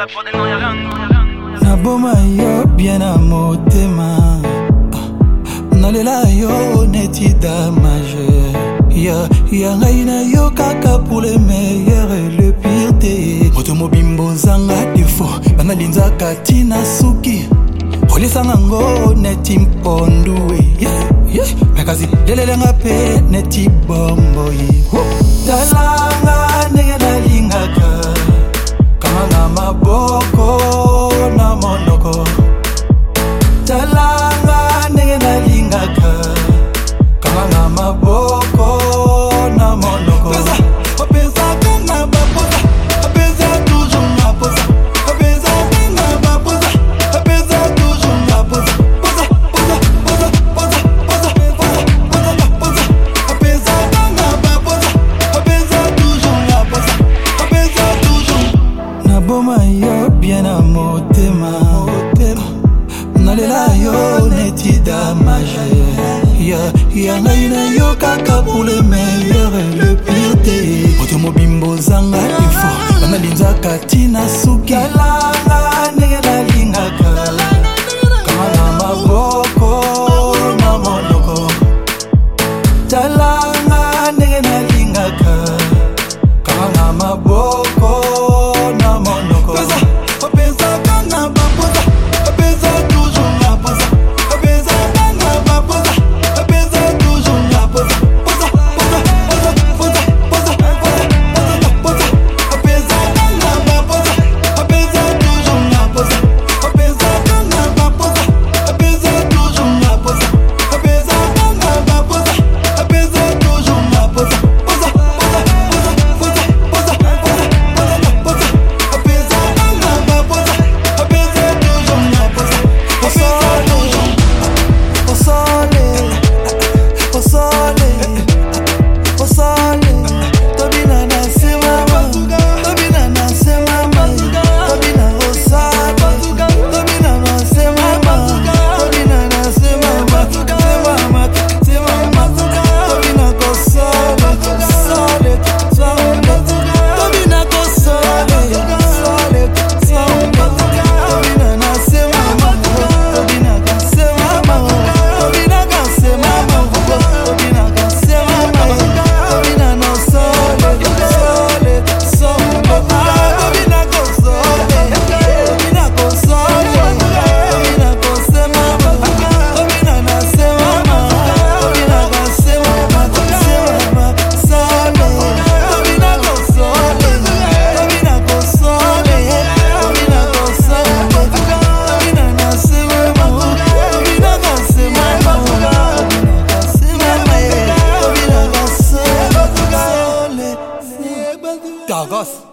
la prod, non, y'a rien de nouveau. naboma yo bien ah, na motema nalela yo neti damage ya ya ngai na yo kaka pour le meilleur et le pire te moto mobimba ozanga defo banalinzaka ntina suki kolisanga ngo neti mpondu yeah, yeah. me kasi lelelenga mpe neti bomboye tala maboko na monoko openzaka na bapoza openza toujours na poza openzaka na bapoza openza toujours na poza naboma yo bien na motema nalela yo neti damage ya ngai nayokaka pour le meilleur le pire te oto mobimba ozanga efort bana linzaka ntina suki alaka ndenge nalingaka kama na maboko na monoko talaka Lagos.